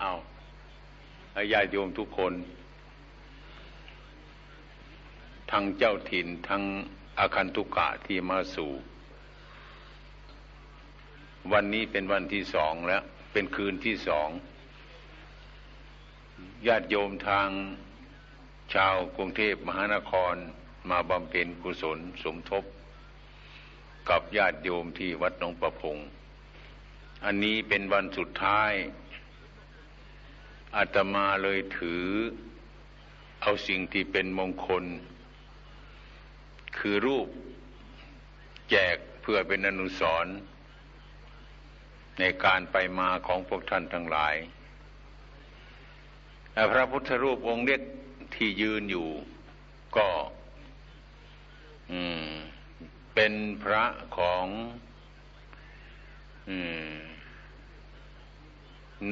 เอาญาติโยมทุกคน ทั้งเจ้าถิ่นทั้งอาคันตุกะที่มาสู่ วันนี้เป็นวันที่สองแล้ว เป็นคืนที่สองญาติโยมทางชาวกรุงเทพมหานครมาบำเพ็ญกุศลสมทบ กับญาติโยมที่วัดหนองประพง อันนี้เป็นวันสุดท้าย อาตมาเลยถือ เอาสิ่งที่เป็นมงคล คือรูปแจกเพื่อเป็นอนุสรณ์ในการไปมาของพวกท่านทั้งหลาย พระพุทธรูปองค์เล็กที่ยืนอยู่ก็เป็นพระของ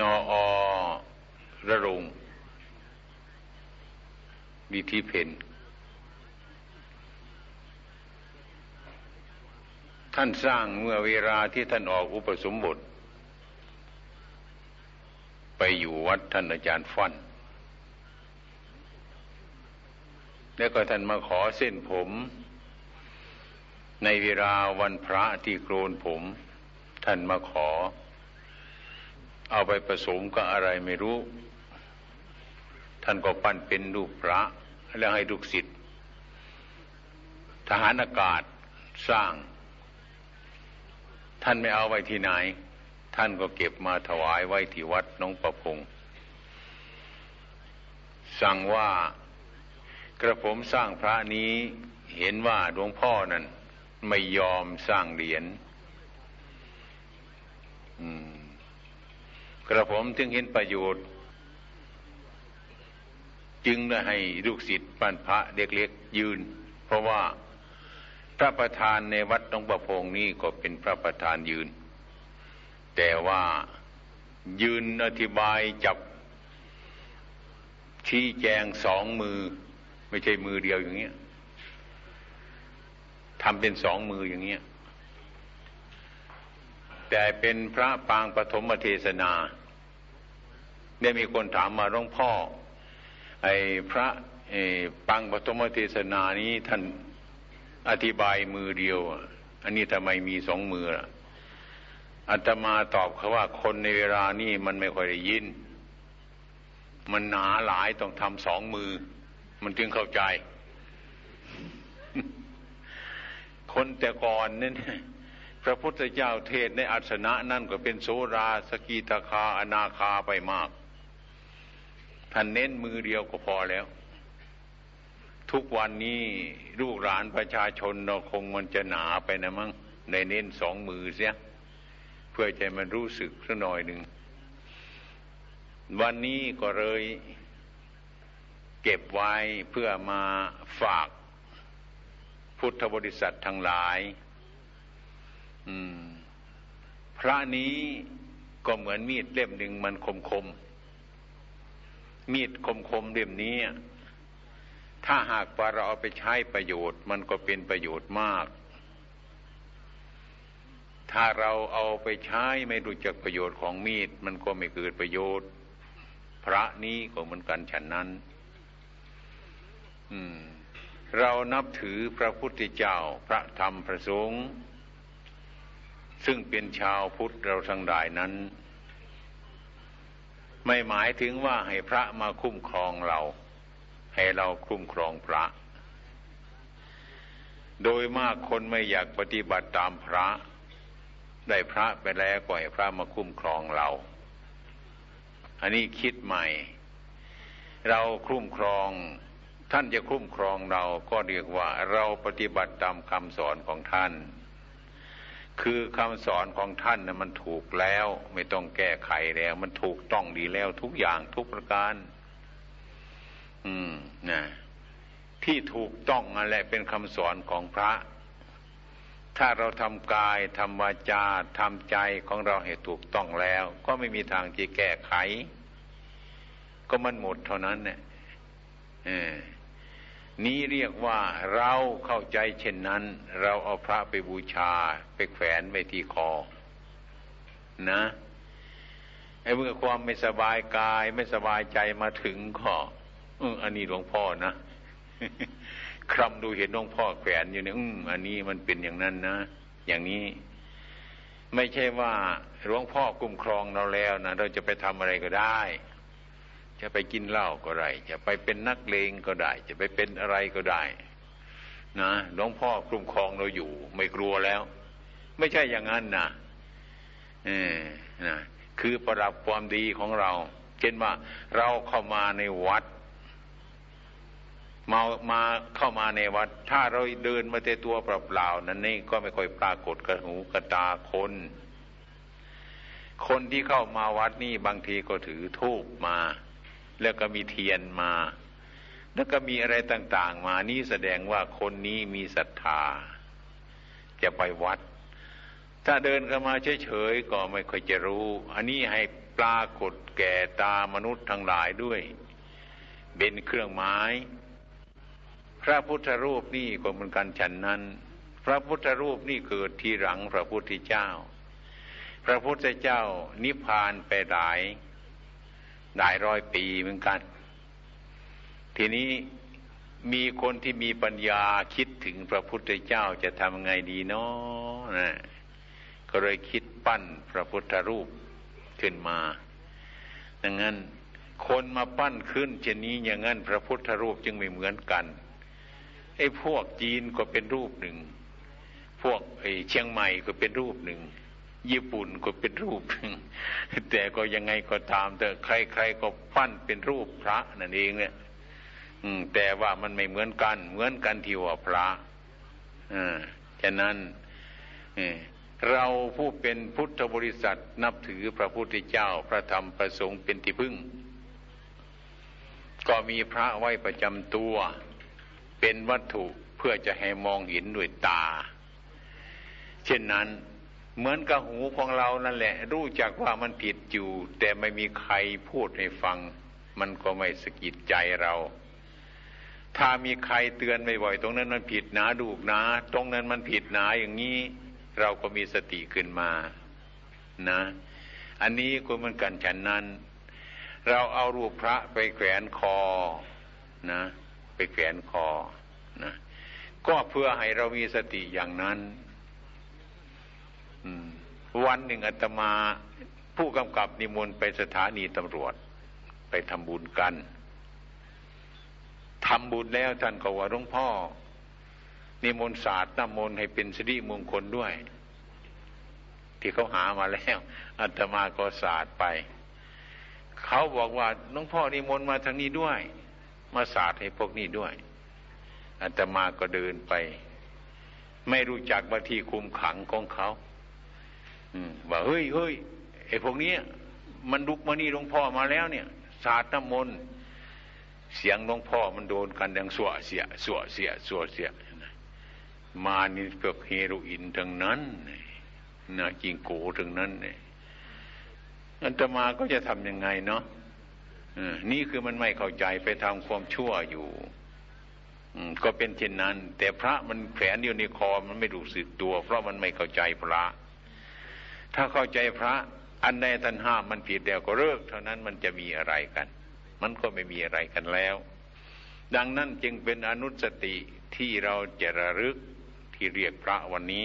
นออ ระรงวิธีเพนท่านสร้างเมื่อเวลาที่ท่านออกอุปสมบท ไปอยู่วัดท่านอาจารย์ฟันแล้วก็ท่านมาขอเส้นผม ในเวลาวันพระที่โกรนผม ท่านมาขอ เอาไปผสมกับอะไรไม่รู้ ท่านก็ปั้นเป็นรูปพระ แล้วให้ลูกศิษย์ทหารอากาศสร้าง ท่านไม่เอาไว้ที่ไหน ท่านก็เก็บมาถวายไว้ที่วัดน้องประพงสั่งว่ากระผมสร้างพระนี้เห็นว่าหลวงพ่อนั้นไม่ยอมสร้างเหรียญกระผมจึงเห็นประโยชน์ จึงได้ให้ลูกศิษย์ปั้นพระเด็กๆยืน เพราะว่าพระประธานในวัดตองประพงนี้ก็เป็นพระประธานยืน แต่ว่ายืนอธิบายจับชี้แจงสองมือ ไม่ใช่มือเดียวอย่างเงี้ยทำเป็นสองมืออย่างเงี้ยแต่เป็นพระปางปฐมเทศนา ได้มีคนถามมาหลวงพ่อ ไอ้พระปังปฐมเทศนานี้ท่านอธิบายมือเดียว อันนี้ทำไมมีสองมือล่ะอาตมาตอบเขาว่าคนในเวลานี้มันไม่ค่อยได้ยิน มันหนาหลายต้องทำสองมือ มันจึงเข้าใจ คนแต่ก่อนนี่พระพุทธเจ้าเทศในอัสนะนั่นก็เป็นโสราสกีตาคาอนาคาไปมาก ท่านเน้นมือเดียวก็พอแล้ว ทุกวันนี้ลูกหลานประชาชนเราคงมันจะหนาไปนะมั้งในเน้นสองมือเสียเพื่อใจมันรู้สึกสักหน่อยหนึ่ง วันนี้ก็เลยเก็บไว้เพื่อมาฝากพุทธบริษัททั้งหลาย พระนี้ก็เหมือนมีดเล่มหนึ่งมันคมคม มีดคมๆเล่มนี้ ถ้าหากว่าเราเอาไปใช้ประโยชน์ มันก็เป็นประโยชน์มาก ถ้าเราเอาไปใช้ไม่รู้จักประโยชน์ของมีด มันก็ไม่เกิดประโยชน์ พระนี้ก็เหมือนกันฉันนั้นเรานับถือพระพุทธเจ้าพระธรรมพระสงฆ์ซึ่งเป็นชาวพุทธเราทั้งหลายนั้น ไม่หมายถึงว่าให้พระมาคุ้มครองเรา ให้เราคุ้มครองพระ โดยมากคนไม่อยากปฏิบัติตามพระ ได้พระไปแล้วก็ให้พระมาคุ้มครองเรา อันนี้คิดใหม่ เราคุ้มครองท่านจะคุ้มครองเราก็เรียกว่าเราปฏิบัติตามคำสอนของท่าน คือคำสอนของท่านนะมันถูกแล้ว ไม่ต้องแก้ไขแล้ว มันถูกต้องดีแล้วทุกอย่างทุกประการ อืมนะที่ถูกต้องอะไรเป็นคำสอนของพระ ถ้าเราทำกายทำวาจาทำใจของเราให้ถูกต้องแล้ว ก็ไม่มีทางที่แก้ไข ก็มันหมดเท่านั้นเนี่ย นี้เรียกว่าเราเข้าใจเช่นนั้น เราเอาพระไปบูชา ไปแขวนไว้ที่คอ นะไอ้เมื่อความไม่สบายกายไม่สบายใจมาถึงก็อันนี้หลวงพ่อนะคลำดูเห็นหลวงพ่อแขวนอยู่เนี่ยอืมอันนี้มันเป็นอย่างนั้นนะอย่างนี้ ไม่ใช่ว่าหลวงพ่อคุ้มครองเราแล้วนะเราจะไปทำอะไรก็ได้ จะไปกินเหล้าก็ได้ จะไปเป็นนักเลงก็ได้ จะไปเป็นอะไรก็ได้ นะหลวงพ่อคุ้มครองเราอยู่ ไม่กลัวแล้ว ไม่ใช่อย่างนั้นนะเออนะคือประดับความดีของเรา เช่นว่าเราเข้ามาในวัด มามาเข้ามาในวัด ถ้าเราเดินมาแต่ตัวเปล่าๆนั้นนี่ก็ไม่ค่อยปรากฏกระหูกระตาคนคนที่เข้ามาวัดนี่บางทีก็ถือทูบมา แล้วก็มีเทียนมา แล้วก็มีอะไรต่าง ๆ มานี่แสดงว่าคนนี้มีศรัทธา จะไปวัด ถ้าเดินเข้ามาเฉยๆก็ไม่ค่อยจะรู้ อันนี้ให้ปรากฏแก่ตามนุษย์ทั้งหลายด้วย เป็นเครื่องหมาย พระพุทธรูปนี่ก็เหมือนกันฉันนั้น พระพุทธรูปนี่เกิดทีหลังพระพุทธเจ้า พระพุทธเจ้านิพพานไปหลาย หลายร้อยปีเหมือนกัน ทีนี้มีคนที่มีปัญญาคิดถึงพระพุทธเจ้าจะทำไงดีเนาะนะก็เลยคิดปั้นพระพุทธรูปขึ้นมา ดังนั้นคนมาปั้นขึ้นเช่นนี้อย่างนั้นพระพุทธรูปจึงไม่เหมือนกันไอ้พวกจีนก็เป็นรูปหนึ่ง พวกไอ้เชียงใหม่ก็เป็นรูปหนึ่ง ญี่ปุ่นก็เป็นรูป แต่ก็ยังไงก็ตามแต่ใครๆก็ปั้นเป็นรูปพระนั่นเองเนี่ยแต่ว่ามันไม่เหมือนกัน เหมือนกันที่ว่าพระอ่าฉะนั้นเราผู้เป็นพุทธบริษัทนับถือพระพุทธเจ้าพระธรรมประสงค์เป็นที่พึ่ง ก็มีพระไว้ประจำตัว เป็นวัตถุเพื่อจะให้มองเห็นด้วยตา เช่นนั้น เหมือนกับหูของเรานั่นแหละ รู้จักว่ามันผิดอยู่ แต่ไม่มีใครพูดให้ฟัง มันก็ไม่สกิดใจเรา ถ้ามีใครเตือนบ่อยๆตรงนั้นมันผิดนะดูกนะ ตรงนั้นมันผิดนะอย่างนี้ เราก็มีสติขึ้นมา นะ อันนี้ก็เหมือนกันฉันนั้น เราเอารูปพระไปแขวนคอนะ ไปแขวนคอนะก็เพื่อให้เรามีสติอย่างนั้น วันหนึ่งอาตมา ผู้กำกับนิมนต์ไปสถานีตำรวจ ไปทำบุญกันทำบุญแล้วท่านก็ว่าหลวงพ่อ นิมนต์ศาสตร์น้ำมนต์ให้เป็นสิริมงคลด้วย ที่เขาหามาแล้วอาตมาก็ศาสตร์ไป เขาบอกว่าหลวงพ่อนิมนต์มาทางนี้ด้วย มาศาสาดให้พวกนี้ด้วยอาตมาก็เดินไป ไม่รู้จักบางทีคุมขังของเขา ว่าเฮ้ยเฮ้ยไอ้พวกนี้มันลุกมานี่หลวงพ่อมาแล้วเนี่ยสาดน้ำมนต์เสียงหลวงพ่อมันโดนกันดังสวเสียสวเสียสวเสียมานี่พวกเฮโรอีนทั้งนั้นนะจิงโกทั้งนั้นเนี่ยอันตมาก็จะทำยังไงเนาะนี่คือมันไม่เข้าใจไปทำความชั่วอยู่ก็เป็นเช่นนั้น แต่พระมันแขวนอยู่ในคอมันไม่รู้สึกตัว เพราะมันไม่เข้าใจพระ ถ้าเข้าใจพระ อันใดท่านห้ามมันผิดเดียวก็เลิก เท่านั้นมันจะมีอะไรกัน มันก็ไม่มีอะไรกันแล้ว ดังนั้นจึงเป็นอนุสติที่เราจะระลึกที่เรียกพระวันนี้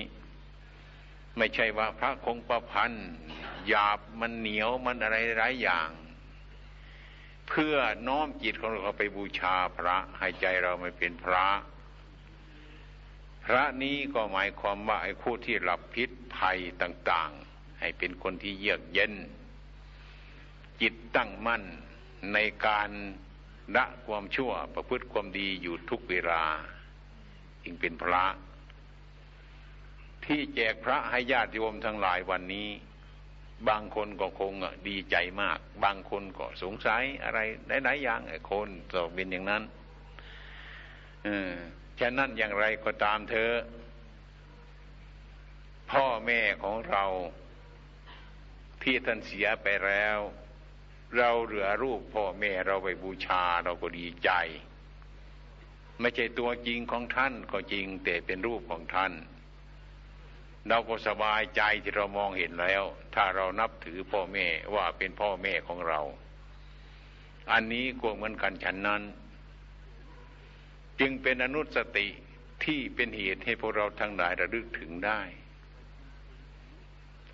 ไม่ใช่ว่าพระคงประพันธ์หยาบมันเหนียวมันอะไรหลายอย่าง เพื่อน้อมจิตของเราไปบูชาพระให้ใจเราไม่เป็นพระพระนี้ก็หมายความว่าไอ้ผู้ที่หลับพิษภัยต่าง ๆ ให้เป็นคนที่เยือกเย็น จิตตั้งมั่นในการละความชั่วประพฤติความดีอยู่ทุกเวลาจึงเป็นพระ ที่แจกพระให้ญาติโยมทั้งหลายวันนี้ บางคนก็คงดีใจมาก บางคนก็สงสัยอะไรหลายๆอย่างไอ้คนตกเป็นอย่างนั้นเออฉะนั้นอย่างไรก็ตามเธอพ่อแม่ของเรา ที่ท่านเสียไปแล้ว เราเหลือรูปพ่อแม่เราไปบูชาเราก็ดีใจ ไม่ใช่ตัวจริงของท่านก็จริงแต่เป็นรูปของท่าน เราก็สบายใจที่เรามองเห็นแล้ว ถ้าเรานับถือพ่อแม่ว่าเป็นพ่อแม่ของเรา อันนี้ก็เหมือนกันฉันนั้น จึงเป็นอนุสติที่เป็นเหตุให้พวกเราทั้งหลายระลึกถึงได้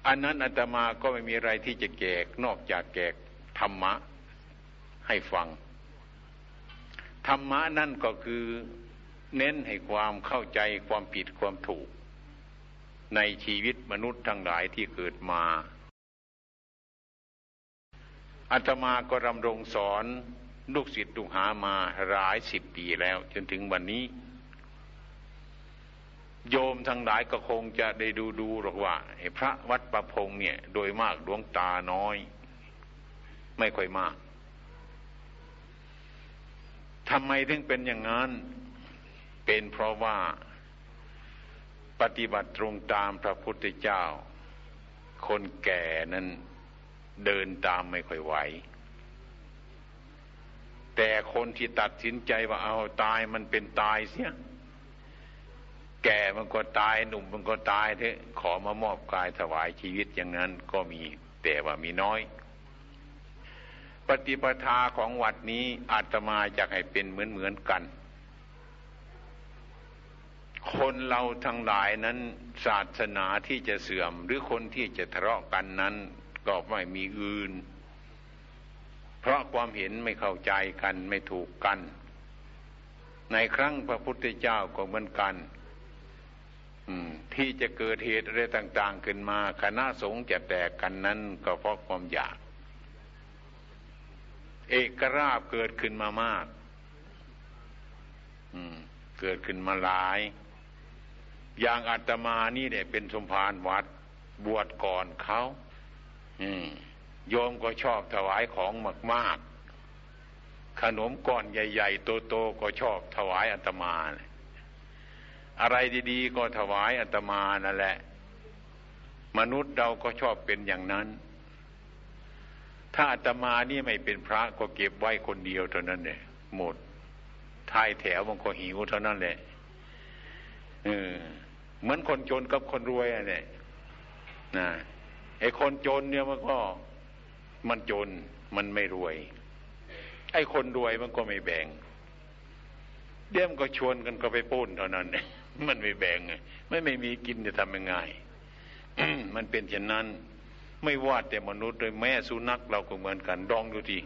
อันนั้นอาตมาก็ไม่มีอะไรที่จะแกกนอกจากแกกธรรมะให้ฟัง ธรรมะนั่นก็คือเน้นให้ความเข้าใจความผิดความถูก ในชีวิตมนุษย์ทั้งหลายที่เกิดมาอาตมาก็รำรงสอนลูกศิษย์ลูกหามาหลายสิบปีแล้วจนถึงวันนี้ โยมทั้งหลายก็คงจะได้ดูดูหรอกว่าพระวัดประพงเนี่ย โดยมากดวงตาน้อย ไม่ค่อยมากทำไมถึงเป็นอย่างนั้น เป็นเพราะว่าปฏิบัติตรงตามพระพุทธเจ้า คนแก่นั้นเดินตามไม่ค่อยไหว แต่คนที่ตัดสินใจว่าเอาตายมันเป็นตายเสีย แก่มันก็ตายหนุ่มมันก็ตายเถอะขอมามอบกายถวายชีวิตอย่างนั้นก็มีแต่ว่ามีน้อย ปฏิปทาของวัดนี้อาตมาจะให้เป็นเหมือนเหมือนกัน คนเราทั้งหลายนั้นศาสนาที่จะเสื่อม หรือคนที่จะทะเลาะกันนั้นก็ไม่มีอื่น เพราะความเห็นไม่เข้าใจกันไม่ถูกกัน ในครั้งพระพุทธเจ้าก็เหมือนกัน ที่จะเกิดเหตุอะไรต่าง ๆ ขึ้นมา คณะสงฆ์จะแตกกันนั้นก็เพราะความอยาก เอกราบเกิดขึ้นมามากเกิดขึ้นมาหลาย อย่างอาตมานี่เนี่ย เป็นสมภารวัดบวชก่อนเขาโยมก็ชอบถวายของมาก ๆ ขนมก้อนใหญ่ ๆ โต ๆ ก็ชอบถวายอาตมา อะไรดีๆ ก็ถวายอาตมานั่นแหละ มนุษย์เราก็ชอบเป็นอย่างนั้น ถ้าอาตมานี่ไม่เป็นพระก็เก็บไว้คนเดียวเท่านั้นเนี่ยหมดท้ายแถวมันก็หิวเท่านั้นแหละเออเหมือนคนจนกับคนรวยอะเนี่ยนะไอ้คนจนเนี่ยมันก็ มันจนมันไม่รวย ไอ้คนรวยมันก็ไม่แบ่งเดี๋ยวมันก็ชวนกันก็ไปปุ้นเท่านั้น มันไม่แบ่งไงไม่ไม่มีกินจะทำยังไงมันเป็นเช่นนั้น ไม่ว่าแต่มนุษย์เลยแม่สุนัขเราก็เหมือนกันลองดูที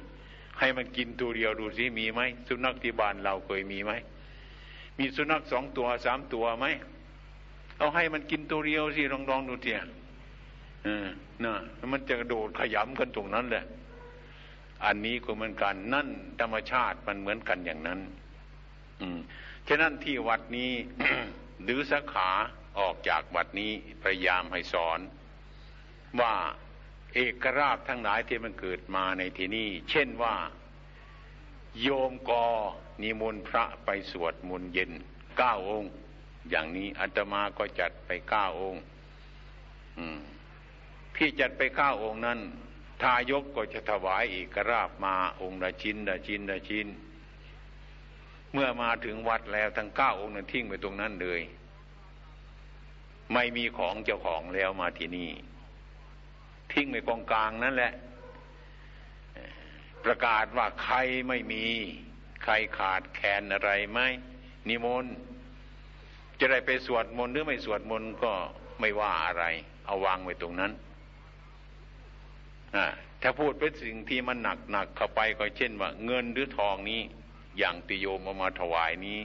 ให้มันกินตัวเดียวดูสิมีไหมสุนัขที่บ้านเราเคยมีไหมมีสุนัขสองตัวสามตัวไหมเอาให้มันกินตัวเดียวสิลองลองดูทีเออนะมันจะโดดขยำกันตรงนั้นแหละ อันนี้ก็เหมือนกันนั่นธรรมชาติมันเหมือนกันอย่างนั้น อืมฉะนั้นที่วัดนี้ หรือสาขาออกจากวัดนี้พยายามให้สอน ว่าเอกราชทั้งหลายที่มันเกิดมาในที่นี้เช่นว่า โยมกอนิมนต์พระไปสวดมนต์เย็นเก้าองค์ อย่างนี้อัตมาก็จัดไปเก้าองค์ที่จัดไปเก้าองค์นั้น ทายกก็จะถวายเอกราชมาองค์ละชิ้นละชิ้นละชิ้น เมื่อมาถึงวัดแล้วทั้งเก้าองค์นั้นทิ้งไปตรงนั้นเลย ไม่มีของเจ้าของแล้วมาที่นี่ ทิ้งไปกองกลางนั่นแหละ ประกาศว่าใครไม่มี ใครขาดแคลนอะไรไหมนิมนต์จะได้ไปสวดมนต์หรือไม่สวดมนต์ก็ไม่ว่าอะไร เอาวางไว้ตรงนั้นถ้าพูดเป็นสิ่งที่มันหนักหนักเข้าไปก็เช่นว่า เงินหรือทองนี้ อย่างติโยมามาถวายนี้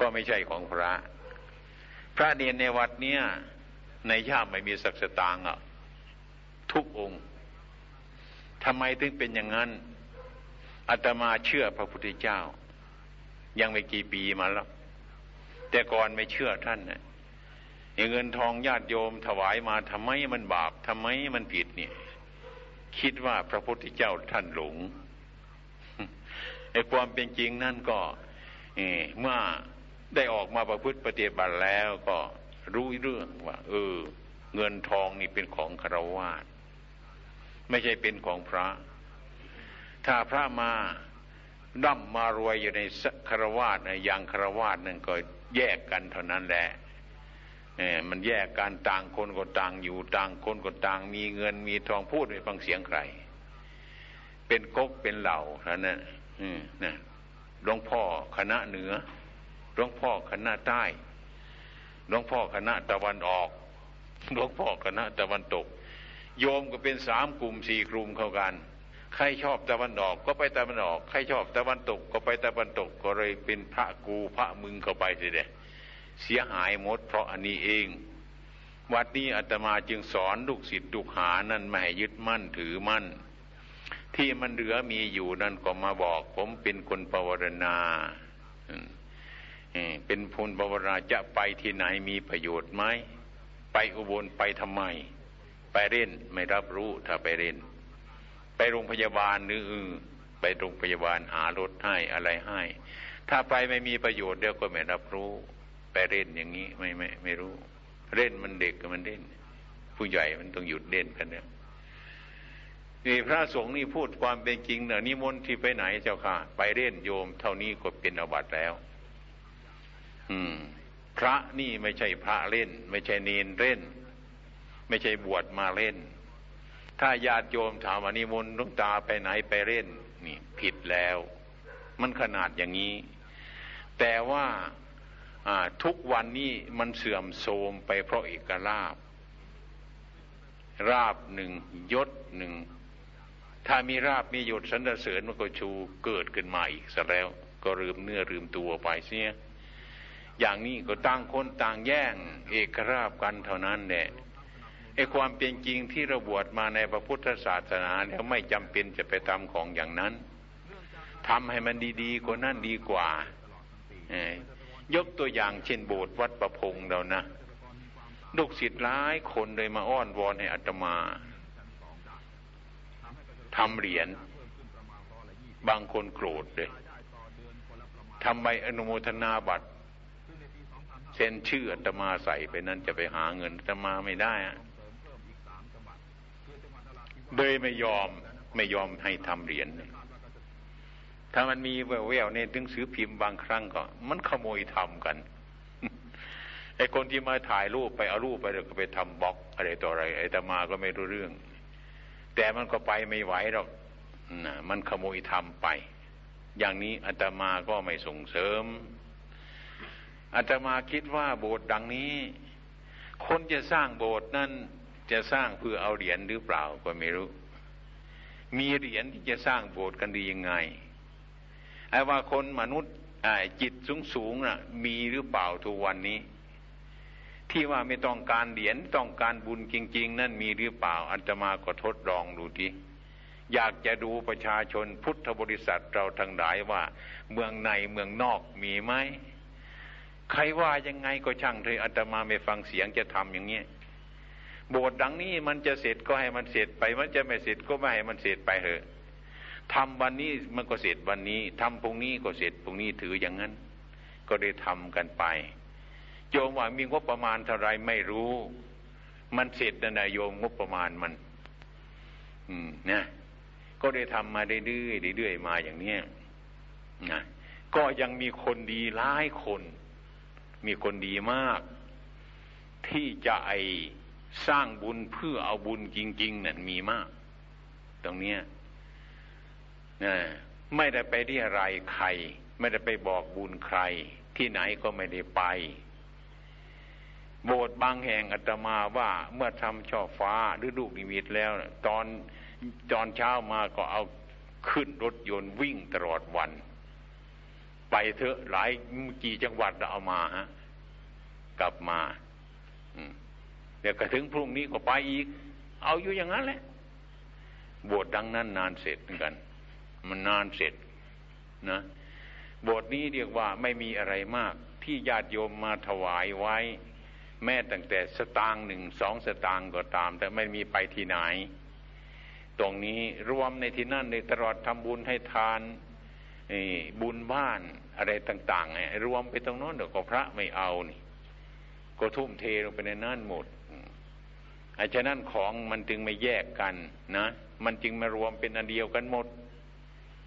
ก็ไม่ใช่ของพระ พระเนียนในวัดเนี้ยในย่ามไม่มีสักสตางค์อะทุกองค์ทำไมถึงเป็นอย่างนั้นอาตมาเชื่อพระพุทธเจ้า ยังไม่กี่ปีมาแล้ว แต่ก่อนไม่เชื่อท่านนะเงินทองญาติโยมถวายมาทำไมมันบาปทำไมมันผิดเนี่ย คิดว่าพระพุทธเจ้าท่านหลง ไอ้ความเป็นจริงนั่นก็เมื่อได้ออกมาประพฤติปฏิบัติแล้วก็รู้เรื่องว่า เออ เงินทองนี่เป็นของคารวาสไม่ใช่เป็นของพระ ถ้าพระมาดั้มมารวยอยู่ในคารวาสในอย่างคารวาสนั่นก็แยกกันเท่านั้นแหละเนี่ยมันแยกการต่างคนก็ต่างอยู่ต่างคนก็ต่าง มีเงินมีทองพูดไม่ฟังเสียงใคร เป็นก๊กเป็นเหล่าท่านนะ นะหลวงพ่อคณะเหนือหลวงพ่อคณะใต้หลวงพ่อคณะตะวันออกหลวงพ่อคณะตะวันตก โยมก็เป็นสามกลุ่มสี่กลุ่มเข้ากัน ใครชอบตะวันออกก็ไปตะวันออก ใครชอบตะวันตกก็ไปตะวันตกก็เลยเป็นพระกูพระมึงเข้าไปสิเดเสียหายหมดเพราะอันนี้เอง วัดนี้อาตมาจึงสอนลูกศิษย์ลูกหานั่นไม่ให้ยึดมั่นถือมั่น ที่มันเหลือมีอยู่นั่นก็มาบอก ผมเป็นคนปวารณาเป็นพลปวารณาจะไปที่ไหนมีประโยชน์ไหมไปอุบลไปทำไม ไปเล่นไม่รับรู้ถ้าไปเล่น ไปโรงพยาบาลหรือไปโรงพยาบาลหารถให้อะไรให้ ถ้าไปไม่มีประโยชน์เดี๋ยวก็ไม่รับรู้ ไปเล่นอย่างนี้ไม่ไม่ไม่รู้ เล่นมันเด็กก็มันเล่น ผู้ใหญ่มันต้องหยุดเล่นกันเนี่ย นี่พระสงฆ์นี่พูดความเป็นจริงเนอะนิมนต์ที่ไปไหนเจ้าค่ะ ไปเล่นโยม เท่านี้ก็เป็นอวัตแล้ว อืม พระนี่ไม่ใช่พระเล่น ไม่ใช่เนนเล่น ไม่ใช่บวชมาเล่น ถ้าญาติโยมถามว่านิมนต์ลุงตาไปไหนไปเล่น นี่ ผิดแล้ว มันขนาดอย่างนี้ แต่ว่าทุกวันนี้มันเสื่อมโทรมไปเพราะเอกลาบราบหนึ่งยศหนึ่ง ถ้ามีราบมียศสันเสริญมันก็ชูเกิดขึ้นมาอีกซะแล้ว ก็ลืมเนื้อลืมตัวไปเสียอย่างนี้ก็ต่างคนต่างแย่ง เอกราบกันเท่านั้นแหละไอ้ความเป็นจริงที่ระบวดมาในพระพุทธศาสนาเนี่ยไม่จำเป็นจะไปทำของอย่างนั้นทำให้มันดีๆกว่านั้นดีกว่ายกตัวอย่างเช่นโบสถ์วัดประพงเรานะลูกศิษย์หลายคนเลยมาอ้อนวอนให้อัตมา ทำเหรียญบางคนโกรธเลยทำไมอนุโมทนาบัตรเซ็นชื่ออัตมาใส่ไปนั้นจะไปหาเงินอัตมาไม่ได้เลยไม่ยอมไม่ยอมให้ทำเหรียญถ้ามันมีแววๆในหนังสือพิมพ์บางครั้งก็ มันขโมยทำกันไอ้คนที่มาถ่ายรูปไปเอารูปไปแล้วก็ไปทำบล็อกอะไรต่ออะไรไอ้ตมาก็ไม่รู้เรื่อง แต่มันก็ไปไม่ไหวหรอกนะมันขโมยทำไป อย่างนี้อาตมาก็ไม่ส่งเสริมอาตมาคิดว่าโบสถ์ดังนี้ คนจะสร้างโบสถ์นั้นจะสร้างเพื่อเอาเหรียญหรือเปล่าก็ไม่รู้ มีเหรียญที่จะสร้างโบสถ์กันดียังไงไอ้ว่าคนมนุษย์จิตสูงสูงน่ะ มีหรือเปล่าทุกวันนี้ ที่ว่าไม่ต้องการเหรียญต้องการบุญจริง ๆ นั่นมีหรือเปล่าอันตมาก็ทดลองดูทีอยากจะดูประชาชนพุทธบริษัทเราทั้งหลายว่า เมืองในเมืองนอกมีไหมใครว่ายังไงก็ช่างเถอะอาตมาไม่ฟังเสียงจะทำอย่างเงี้ยโบสถ์ดังนี้มันจะเสร็จก็ให้มันเสร็จไป มันจะไม่เสร็จก็ไม่ให้มันเสร็จไปเถอะทำวันนี้มันก็เสร็จวันนี้ทำพรุ่งนี้ก็เสร็จพรุ่งนี้ถืออย่างนั้น ก็ได้ทำกันไป โยมว่ามีงบประมาณเท่าไรไม่รู้ มันเสร็จนะนายโยมงบประมาณมัน อืมนะก็ได้ทำมาเรื่อยๆเรื่อยๆมาอย่างเนี้ยนะก็ยังมีคนดีหลายคน มีคนดีมาก ที่จะไอสร้างบุญเพื่อเอาบุญจริง ๆนั่นมีมาก ตรงเนี้ยนะไม่ได้ไปที่อะไรใคร ไม่ได้ไปบอกบุญใคร ที่ไหนก็ไม่ได้ไป โบสถ์บางแห่งอาตมาว่าเมื่อทำช่อฟ้าหรือลูกนิมิตแล้ว ตอนตอนเช้ามาก็เอาขึ้นรถยนต์วิ่งตลอดวัน ไปเถอะหลายกี่จังหวัดเอามาฮะกลับมาเดี๋ยวก็ถึงพรุ่งนี้ก็ไปอีก เอาอยู่อย่างนั้นแหละบวชดังนั้นนานเสร็จเหมือนกัน มันนานเสร็จนะบทนี้เรียกว่าไม่มีอะไรมากที่ญาติโยมมาถวายไว้ แม้ตั้งแต่สตางค์หนึ่งสองสตางค์ก็ตาม แต่ไม่มีไปที่ไหน ตรงนี้รวมในที่นั่นในตลอดทำบุญให้ทานบุญบ้านอะไรต่างๆรวมไปตรงโน้นเดี๋ยวก็พระไม่เอานี่ ก็ทุ่มเทลงไปในนั้นหมดอาฉะนั้นของมันจึงไม่แยกกันนะ มันจึงมารวมเป็นอันเดียวกันหมด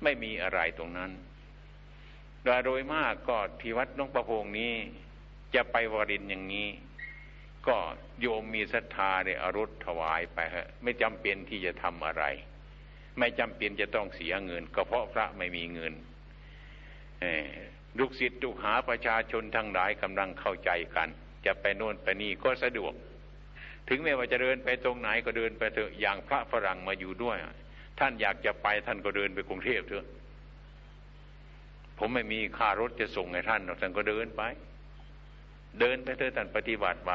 ไม่มีอะไรตรงนั้นโดยโดยมากก็ที่วัดน้องประพงนี้ จะไปวรินอย่างนี้ ก็โยมมีศรัทธาเนี่ยอรุษถวายไปฮะ ไม่จำเป็นที่จะทำอะไร ไม่จำเป็นจะต้องเสียเงิน ก็เพราะพระไม่มีเงินลูกศิษย์ลูกหาประชาชนทั้งหลายกำลังเข้าใจกัน จะไปโน่นไปนี่ก็สะดวก ถึงแม้ว่าจะเดินไปตรงไหนก็เดินไปเถอะอย่างพระฝรั่งมาอยู่ด้วย ท่านอยากจะไปท่านก็เดินไปกรุงเทพเถอะ ผมไม่มีค่ารถจะส่งให้ท่านท่านก็เดินไป เดินไปเถอะท่านปฏิบัติไป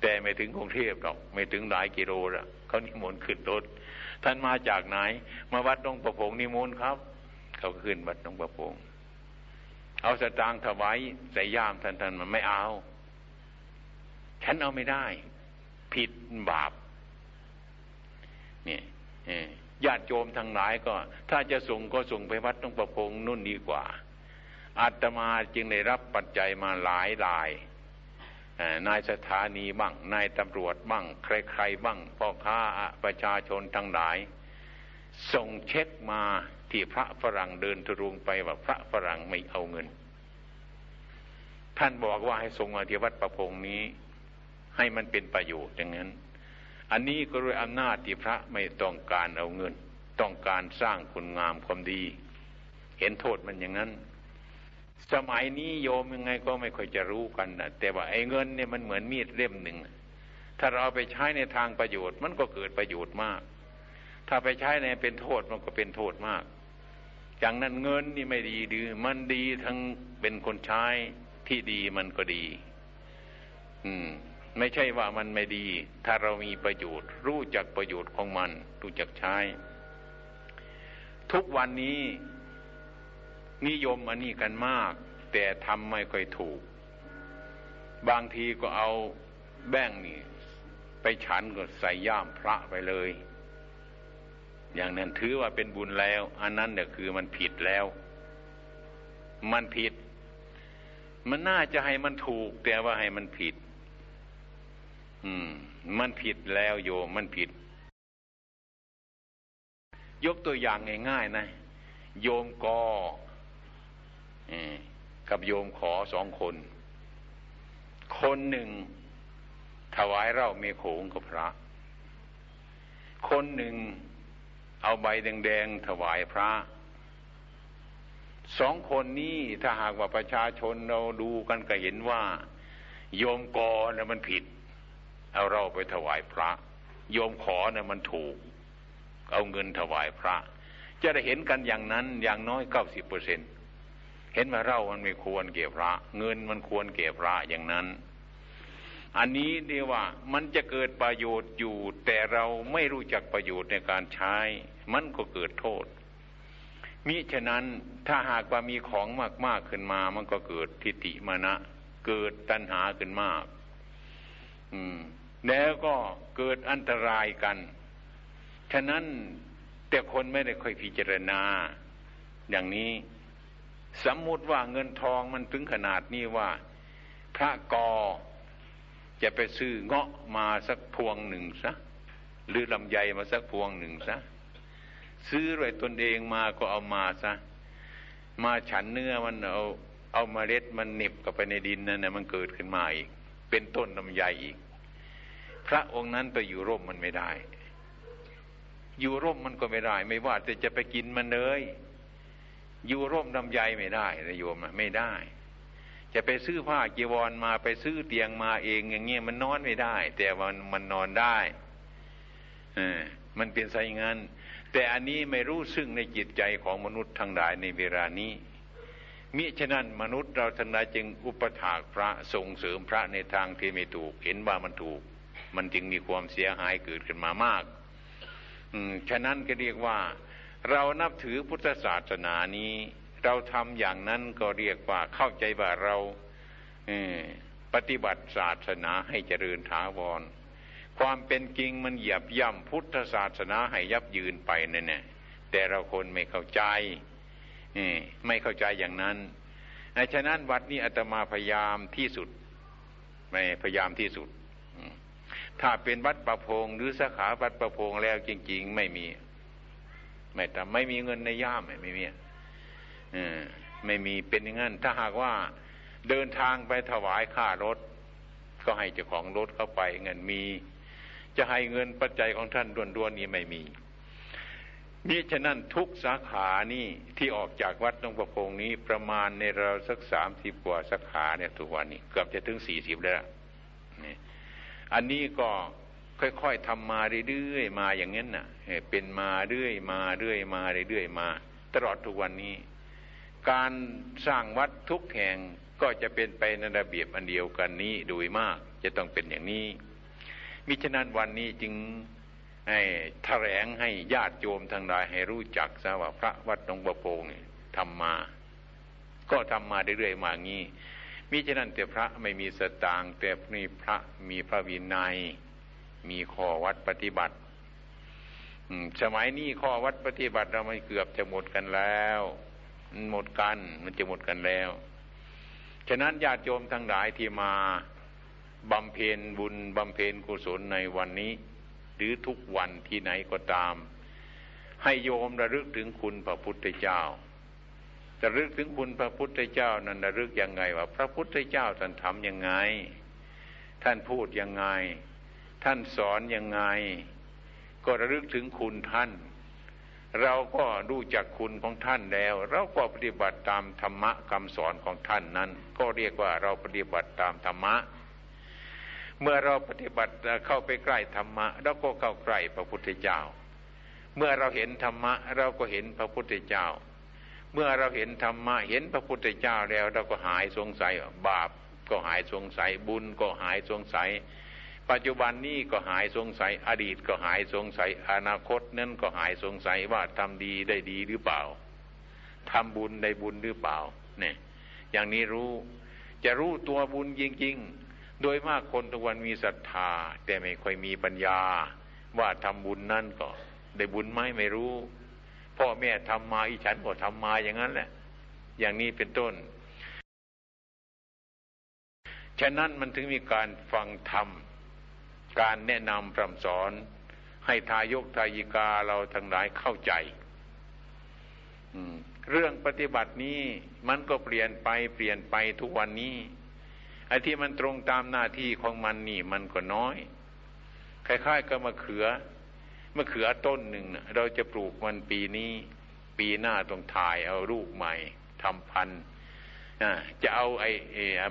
แต่ไม่ถึงกรุงเทพหรอก ไม่ถึงหลายกิโลละเขานิมนต์ขึ้นรถท่านมาจากไหน มาวัดหลวงประพงนิมนต์ครับ เขาขึ้นวัดหลวงประพงเอาสตางค์ถวายใส่ย่ามท่านท่านมันไม่เอา ฉันเอาไม่ได้ ผิดบาปเนี่ยญาติโยมทั้งหลายก็ ถ้าจะส่งก็ส่งไปวัดหลวงประพงนุ่นดีกว่าอาตมาจึงได้รับปัจจัยมาหลายหลาย นายสถานีบ้าง นายตำรวจบ้าง ใครๆบ้างพ่อค้าประชาชนทั้งหลาย ส่งเช็คมาที่พระฝรั่งเดินทุรงไปว่าพระฝรั่งไม่เอาเงิน ท่านบอกว่าให้ส่งมาที่วัดประพงนี้ ให้มันเป็นประโยชน์อย่างนั้น อันนี้ก็ด้วยอำนาจที่พระไม่ต้องการเอาเงิน ต้องการสร้างคุณงามความดี เห็นโทษมันอย่างนั้น สมัยนี้โยมยังไงก็ไม่ค่อยจะรู้กันนะแต่ว่าไอ้เงินเนี่ยมันเหมือนมีดเล่มหนึ่ง ถ้าเราไปใช้ในทางประโยชน์ มันก็เกิดประโยชน์มาก ถ้าไปใช้ในเป็นโทษมันก็เป็นโทษมากอย่างนั้นเงินนี่ไม่ดีดือมันดีทั้งเป็นคนใช้ที่ดีมันก็ดี อืม ไม่ใช่ว่ามันไม่ดี ถ้าเรามีประโยชน์ รู้จักประโยชน์ของมัน รู้จักใช้ ทุกวันนี้ นิยมอันนี้กันมาก แต่ทำไม่ค่อยถูก บางทีก็เอาแบ้งนี่ ไปฉันก็ใส่ย่ามพระไปเลย อย่างนั้นถือว่าเป็นบุญแล้ว อันนั้นเนี่ยคือมันผิดแล้ว มันผิด มันน่าจะให้มันถูก แต่ว่าให้มันผิด อืม มันผิดแล้วโยมมันผิด ยกตัวอย่างง่ายๆนะโยมกอ กับโยมขอสองคน คนหนึ่งถวายเราเมโขงกับพระ คนหนึ่งเอาใบแดงๆถวายพระ สองคนนี้ถ้าหากว่าประชาชนเราดูกันก็เห็นว่า โยมกอนะมันผิด เอาเราไปถวายพระ โยมขอนะมันถูก เอาเงินถวายพระ จะได้เห็นกันอย่างนั้นอย่างน้อยเก้าสิบเปอร์เซ็นต์ เห็นว่าเรามันไม่ควรเก็บพระ เงินมันควรเก็บพระอย่างนั้น อันนี้เรียว่ามันจะเกิดประโยชน์อยู่ แต่เราไม่รู้จักประโยชน์ในการใช้ มันก็เกิดโทษมิฉะนั้นถ้าหากว่ามีของมาก ๆ ขึ้นมา มันก็เกิดทิฏฐิมานะ เกิดตัณหาขึ้นมาก อืม แล้วก็เกิดอันตรายกัน ฉะนั้นแต่คนไม่ได้ค่อยพิจารณา อย่างนี้ สมมุติว่าเงินทองมันถึงขนาดนี้ว่า พระกอจะไปซื้อเงาะมาสักพวงหนึ่งซะหรือลำไยมาสักพวงหนึ่งซะซื้อด้วยตนเองมาก็เอามาซะมาฉันเนื้อมันเอาเอามาเล็ดมันหนิบกับไปในดินนั่นนะมันเกิดขึ้นมาอีก เป็นต้นลำไยอีก พระองค์นั้นไปอยู่ร่มมันไม่ได้ อยู่ร่มมันก็ไม่ได้ ไม่ว่าจะจะไปกินมันเลย อยู่ร่มลำไยไม่ได้นะโยมไม่ได้ จะไปซื้อผ้าจีวรมาไปซื้อเตียงมาเองอย่างเงี้ยมันนอนไม่ได้ แต่มันมันนอนได้เออมันเป็นไซงั้นแต่อันนี้ไม่รู้ซึ่งในจิตใจของมนุษย์ทั้งหลายในเวลานี้มิฉะนั้นมนุษย์เราทั้งหลายจึงอุปถากพระส่งเสริมพระในทางที่ไม่ถูก เห็นว่ามันถูก มันจึงมีความเสียหายเกิดขึ้นมามาก อืมฉะนั้นก็เรียกว่า เรานับถือพุทธศาสนานี้ เราทำอย่างนั้นก็เรียกว่าเข้าใจว่าเราปฏิบัติศาสนาให้เจริญถาวร ความเป็นจริงมันเหยียบย่ำพุทธศาสนาให้ยับยืนไปนั่นแหละแต่เราคนไม่เข้าใจไม่เข้าใจอย่างนั้นฉะนั้นวัดนี้อาตมาพยายามที่สุดไม่พยายามที่สุด ถ้าเป็นวัดประพงหรือสาขาวัดประพงแล้วจริง ๆ ไม่มี ไม่ทำไม่มีเงินในย่ามไม่มีอไม่มีเป็นอย่างนั้นถ้าหากว่าเดินทางไปถวายค่ารถ ก็ให้เจ้าของรถเข้าไปเงินมี จะให้เงินปัจจัยของท่านด้วนๆนี้ไม่มีมิฉะนั้นทุกสาขานี่ที่ออกจากวัดหลวงประพงนี้ประมาณในเราสักสามสิบกว่าสาขาเนี่ยทุกวันนี้เกือบจะถึงสี่สิบแล้วนี่อันนี้ก็ ค่อยๆทำมาเรื่อยๆมาอย่างนั้นน่ะเป็นมาเรื่อยมาเรื่อยมาเรื่อยมา ตลอดทุกวันนี้ การสร้างวัดทุกแห่งก็จะเป็นไปในระเบียบอันเดียวกันนี้โดยมากจะต้องเป็นอย่างนี้ มิฉะนั้นวันนี้จึงให้แถลงให้ญาติโยมทางใดให้รู้จักซะว่าพระวัดหลวงประโปงทำมา ก็ทำมาเรื่อยๆมางี้มิฉะนั้นแต่พระไม่มีสตางค์แต่นี่พระมีพระวินัย มีข้อวัดปฏิบัติสมัยนี้ข้อวัดปฏิบัติเรามันเกือบจะหมดกันแล้วมันหมดกัน มันจะหมดกันแล้ว ฉะนั้นญาติโยมทั้งหลายที่มาบำเพ็ญบุญบำเพ็ญกุศลในวันนี้ หรือทุกวันที่ไหนก็ตาม ให้โยมระลึกถึงคุณพระพุทธเจ้าจะระลึกถึงคุณพระพุทธเจ้านั้นระลึกยังไงว่า พระพุทธเจ้าท่านทำยังไง ท่านพูดยังไง ท่านสอนยังไง ก็ระลึกถึงคุณท่าน เราก็รู้จักคุณของท่านแล้ว เราก็ปฏิบัติตามธรรมะคำสอนของท่านนั้น ก็เรียกว่าเราปฏิบัติตามธรรมะ เมื่อเราปฏิบัติเข้าไปใกล้ธรรมะเราก็เข้าใกล้พระพุทธเจ้า เมื่อเราเห็นธรรมะ เราก็เห็นพระพุทธเจ้า เมื่อเราเห็นธรรมะเห็นพระพุทธเจ้าแล้ว เราก็หายสงสัยบาปก็หายสงสัยบุญก็หายสงสัย ปัจจุบันนี้ก็หายสงสัยอดีตก็หายสงสัยอนาคตนั้นก็หายสงสัยว่าทำดีได้ดีหรือเปล่าทำบุญได้บุญหรือเปล่า เนี่ย อย่างนี้รู้จะรู้ตัวบุญจริง ๆ โดยมากคนทุกวันมีศรัทธา แต่ไม่ค่อยมีปัญญา ว่าทำบุญนั่นก็ ได้บุญไหมไม่รู้พ่อแม่ทำมาอีฉันก็ทำมาอย่างนั้นแหละ อย่างนี้เป็นต้นฉะนั้นมันถึงมีการฟังธรรม การแนะนำพร่ำสอน ให้ทายกทายิกาเราทั้งหลายเข้าใจเรื่องปฏิบัตินี้มันก็เปลี่ยนไปเปลี่ยนไปทุกวันนี้ไอ้ที่มันตรงตามหน้าที่ของมันนี่มันก็น้อย คล้ายๆกับมะเขือมะเขือต้นหนึ่งเราจะปลูกมันปีนี้ ปีหน้าต้องถ่ายเอาลูกใหม่ทำพันธุ์ จะเอาไอ้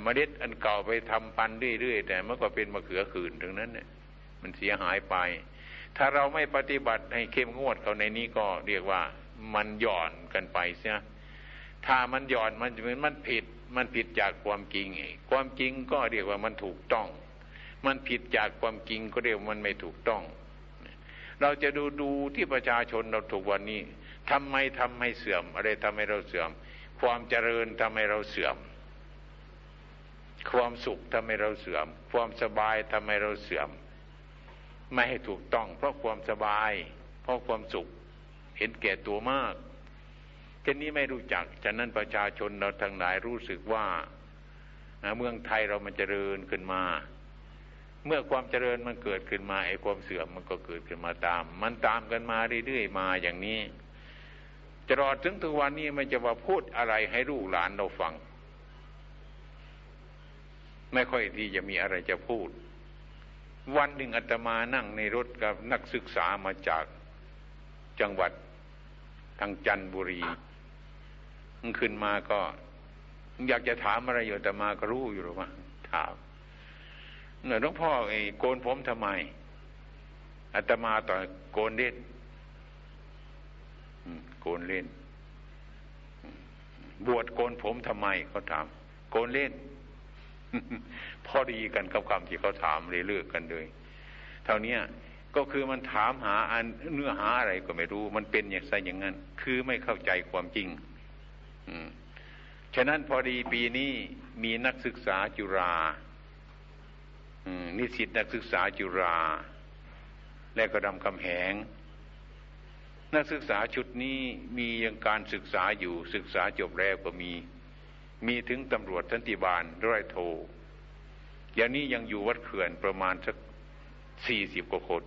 เมล็ดอันเก่าไปทำพันธุ์เรื่อยๆแต่มันก็เป็นมะเขือขืนถึงนั้นเนี่ยมันเสียหายไป ถ้าเราไม่ปฏิบัติให้เข้มงวดเขาในนี้ก็เรียกว่ามันหย่อนกันไปเสียถ้ามันหย่อนมันจะเป็นมันผิด มันผิดจากความจริงความจริงก็เรียกว่ามันถูกต้อง มันผิดจากความจริงก็เรียกว่ามันไม่ถูกต้อง เราจะดูดูที่ประชาชนเราถูกวันนี้ทำไมทำให้เสื่อม อะไรทำให้เราเสื่อม ความเจริญทำให้เราเสื่อม ความสุขทำให้เราเสื่อม ความสบายทำให้เราเสื่อม ไม่ให้ถูกต้อง เพราะความสบาย เพราะความสุขเห็นแก่ตัวมากเช่นนี้ไม่รู้จัก ฉะนั้นประชาชนเราทั้งหลายรู้สึกว่าเมืองไทยเรามันเจริญขึ้นมา เมื่อความเจริญมันเกิดขึ้นมาไอ้ความเสื่อมมันก็เกิดขึ้นมาตาม มันตามกันมาเรื่อยๆมาอย่างนี้ จะรอถึงทุกวันนี้มันจะว่าพูดอะไรให้ลูกหลานเราฟัง ไม่ค่อยที่จะมีอะไรจะพูด วันหนึ่งอาตมานั่งในรถกับนักศึกษามาจากจังหวัดทางจันบุรีมันขึ้นมาก็ อยากจะถามอะไรอยู่แต่มาก็รู้อยู่หรือว่าถามเนี่ยหลวงพ่อไอ้โกนผมทำไมอาตมาต่อโกนเล่น โกนเล่น บวชโกนผมทำไมเขาถาม โกนเล่น พอดีกันกับคำที่เขาถามเลยเลือกกันเลย เท่านี้ก็คือมันถามหาอันเนื้อหาอะไรก็ไม่รู้ มันเป็นอย่างไรอย่างนั้น คือไม่เข้าใจความจริง อืมฉะนั้นพอดีปีนี้มีนักศึกษาจุฬานิสิตนักศึกษาจุฬาและก็ดำคำแหง นักศึกษาชุดนี้มียังการศึกษาอยู่ศึกษาจบแล้วก็มี มีถึงตำรวจทันติบาลร้อยโทอย่างนี้ยังอยู่วัดเขื่อนประมาณสักสี่สิบกว่าคน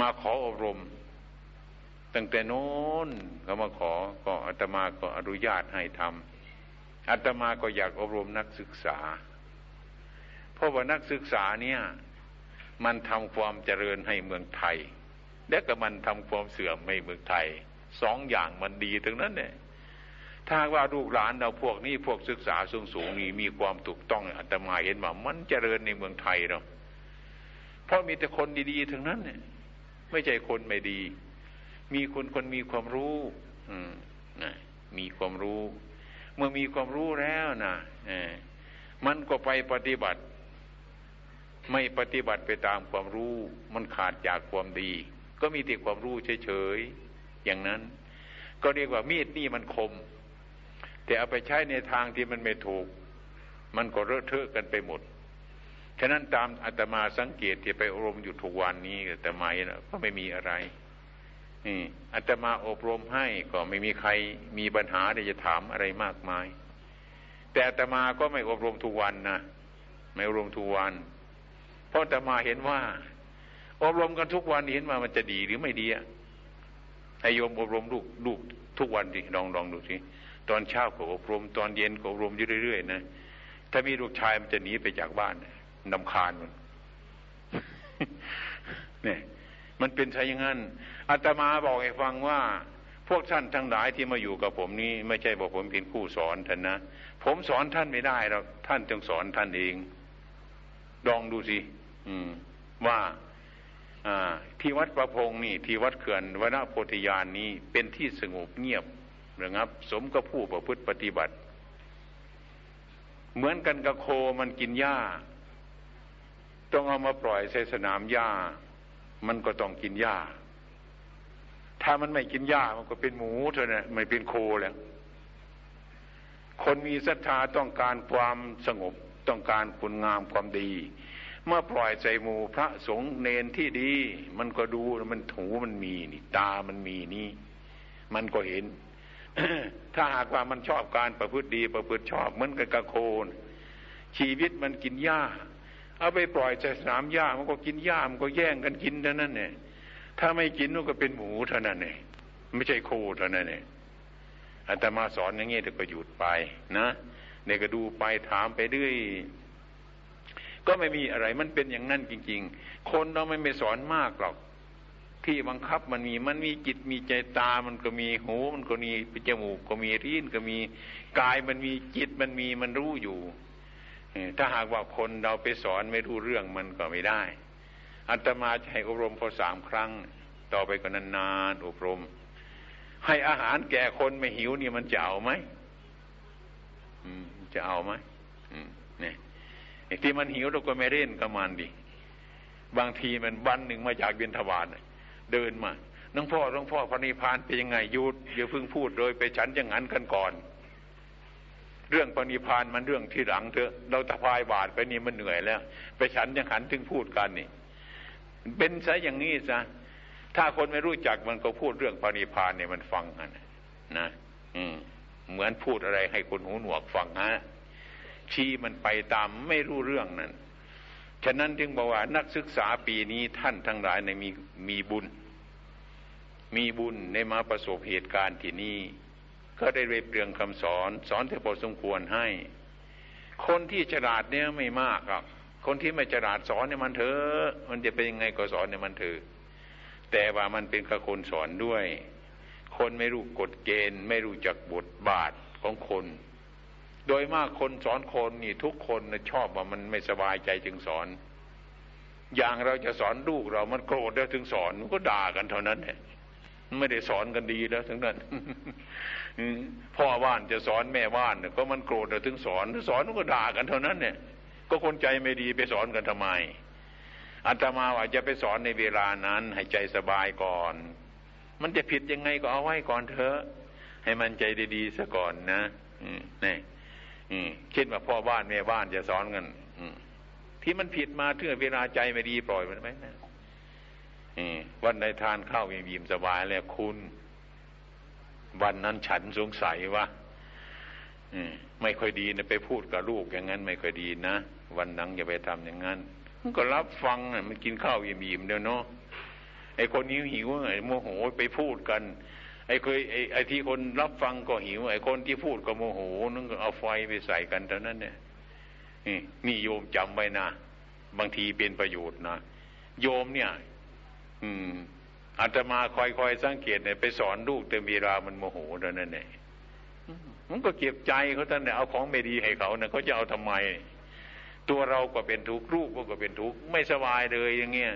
มาขออบรม ตั้งแต่โน้นเขามาขอก็อาตมาก็อนุญาตให้ทำอาตมาก็อยากอบรมนักศึกษา เพราะว่านักศึกษาเนี่ย มันทำความเจริญให้เมืองไทย และก็มันทำความเสื่อมให้เมืองไทยสองอย่างมันดีทั้งนั้นเนี่ยถ้าว่าลูกหลานเราพวกนี้พวกศึกษาสูงสูงนี่มีความถูกต้องอาตมาเห็นว่ามันเจริญในเมืองไทยเราเพราะมีแต่คนดีๆทั้งนั้นเนี่ย ไม่ใช่คนไม่ดี มีคนคนมีความรู้ อืมนะมีความรู้ เมื่อมีความรู้แล้วนะมันก็ไปปฏิบัติ ไม่ปฏิบัติไปตามความรู้ มันขาดจากความดี ก็มีแต่ความรู้เฉยๆอย่างนั้น ก็เรียกว่ามีดนี่มันคม แต่เอาไปใช้ในทางที่มันไม่ถูก มันก็เลอะเทอะกันไปหมดฉะนั้นตามอาตมาสังเกตที่ไปอบรมอยู่ทุกวันนี้แต่ไม่นะก็ไม่มีอะไรนี่อาตมาอบรมให้ก็ไม่มีใครมีปัญหาที่จะถามอะไรมากมาย แต่อาตมาก็ไม่อบรมทุกวันนะไม่อบรมทุกวัน เพราะอาตมาเห็นว่า อบรมกันทุกวันเห็นว่ามันจะดีหรือไม่ดีอะให้โยมอบรมลูกลูกทุกวันดิลองลองดูสิตอนเช้าก็อบรม ตอนเย็นก็อบรมอยู่เรื่อยๆนะถ้ามีลูกชายมันจะหนีไปจากบ้านนำคาญมันเนี่ยมันเป็นใช่ยังงั้นอาตมาบอกให้ฟังว่า พวกท่านทั้งหลายที่มาอยู่กับผมนี้ ไม่ใช่บอกผมเป็นผู้สอนท่านนะผมสอนท่านไม่ได้หรอกท่านจงสอนท่านเอง ลองดูสิ อืม ว่า ที่วัดประพงนี่ที่วัดเขื่อนวนาโพธิยานนี้เป็นที่สงบเงียบนะครับ สมกับผู้ประพฤติปฏิบัติ เหมือนกันกับโคมันกินหญ้า ต้องเอามาปล่อยใส่สนามหญ้า มันก็ต้องกินหญ้า ถ้ามันไม่กินหญ้ามันก็เป็นหมูเท่านั้นไม่เป็นโคแล้วคนมีศรัทธาต้องการความสงบต้องการคุณงามความดี เมื่อปล่อยใจหมูพระสงฆ์เนนที่ดี มันก็ดูมันถูมันมีนี่ ตามันมีนี่ มันก็เห็น ถ้าหากว่ามันชอบการประพฤติดี ประพฤติชอบเหมือนกับกระโคน ชีวิตมันกินหญ้า เอาไปปล่อยใจสนามหญ้ามันก็กินหญ้ามันก็แย่งกันกินเท่านั้นเนี่ยถ้าไม่กินมันก็เป็นหมูเท่านั้นเองไม่ใช่โคเท่านั้นเองอาตมาสอนอย่างงี้เด็กก็หยุดไปนะเด็กก็ดูไปถามไปเรื่อย ก็ไม่มีอะไร มันเป็นอย่างนั้นจริง ๆ คนเราไม่ไปสอนมากหรอก ที่บังคับมันมี มันมีจิตมีใจตา มันก็มีหู มันก็มีจมูกก็มีรีนก็มีกายมันมีจิตมันมีมันรู้อยู่ถ้าหากว่าคนเราไปสอนไม่รู้เรื่องมันก็ไม่ได้อัตมาจะให้อบรมพอสามครั้ง ต่อไปก็นานๆอบรม ให้อาหารแก่คนไม่หิวนี่มันจะเอาไหมจะเอาไหมเนี่ย ที่มันหิวเราก็ไม่เล่นกับมันดิบางทีมันวันหนึ่งมาจากเบียนทวารเดินมาน้องพ่อน้องพ่อพระนิพพานเป็นยังไงยุดอย่าเพิ่งพูดเลยไปฉันอย่างนั้นกันก่อน เรื่องปณิพานมันเรื่องที่หลังเถอะ เราตะพายบาดไปนี่มันเหนื่อยแล้ว ไปฉันอย่างหันถึงพูดกันนี่ เป็นซะอย่างนี้ซะถ้าคนไม่รู้จักมันก็พูดเรื่องปณิพานเนี่ยมันฟังกันนะ อืม เหมือนพูดอะไรให้คนหูหนวกฟังฮะ ชี้มันไปตามไม่รู้เรื่องนั้น ฉะนั้นจึงบอกว่านักศึกษาปีนี้ท่านทั้งหลายในมีมีบุญ มีบุญในมาประสบเหตุการณ์ที่นี่ก็ได้เรียบเรียงคำสอน สอนที่พอสมควรให้ คนที่ฉลาดเนี่ยไม่มากหรอกคนที่ไม่ฉลาดสอนเนี่ยมันเถอะมันจะเป็นยังไงก็สอนเนี่ยมันเถอะแต่ว่ามันเป็นกระคนสอนด้วย คนไม่รู้กฎเกณฑ์ ไม่รู้จักบทบาทของคน โดยมากคนสอนคนนี่ทุกคนนะชอบว่ามันไม่สบายใจจึงสอน อย่างเราจะสอนลูกเรามันโกรธแล้วถึงสอนมันก็ด่ากันเท่านั้นแหละไม่ได้สอนกันดีแล้วทั้งนั้นพ่อบ้านจะสอนแม่บ้านก็มันโกรธแล้วถึงสอนสอนมันก็ด่ากันเท่านั้นเนี่ย ก็คนใจไม่ดีไปสอนกันทำไมอาตมาว่าจะไปสอนในเวลานั้น ให้ใจสบายก่อน มันจะผิดยังไงก็เอาไว้ก่อนเถอะ ให้มันใจดีๆซะก่อนนะนี่ คิดว่าพ่อบ้านแม่บ้านจะสอนกันที่มันผิดมาเทื่อเวลาใจไม่ดีปล่อยมันไหมนะวันในทานข้าวยิ้มสบายแล้วคุณ วันนั้นฉันสงสัยว่าไม่ค่อยดีนะไปพูดกับลูกอย่างนั้น ไม่ค่อยดีนะวันนังอย่าไปทำอย่างนั้นมันก็รับฟังมันกินข้าวยิ้มๆเดียวเนาะไอ้คนนี้หิวไอ้โมโหไปพูดกัน ไอ้เคยไอ้ไอ้ที่คนรับฟังก็หิว ไอ้คนที่พูดก็โมโหนึกเอาไฟไปใส่กันเท่านั้นเนี่ยนี่โยมจำไว้นะบางทีเป็นประโยชน์นะโยมเนี่ย อืมอาตมาคอยๆสังเกตเนี่ยไปสอนลูกแต่เวลามันโมโหเท่านั้นเองมันก็เก็บใจเขาท่านเนี่ยเอาของไม่ดีให้เขาเนี่ยเขาจะเอาทำไม ตัวเราก็เป็นทุกข์ลูกก็เป็นทุกข์ไม่สบายเลยอย่างเงี้ย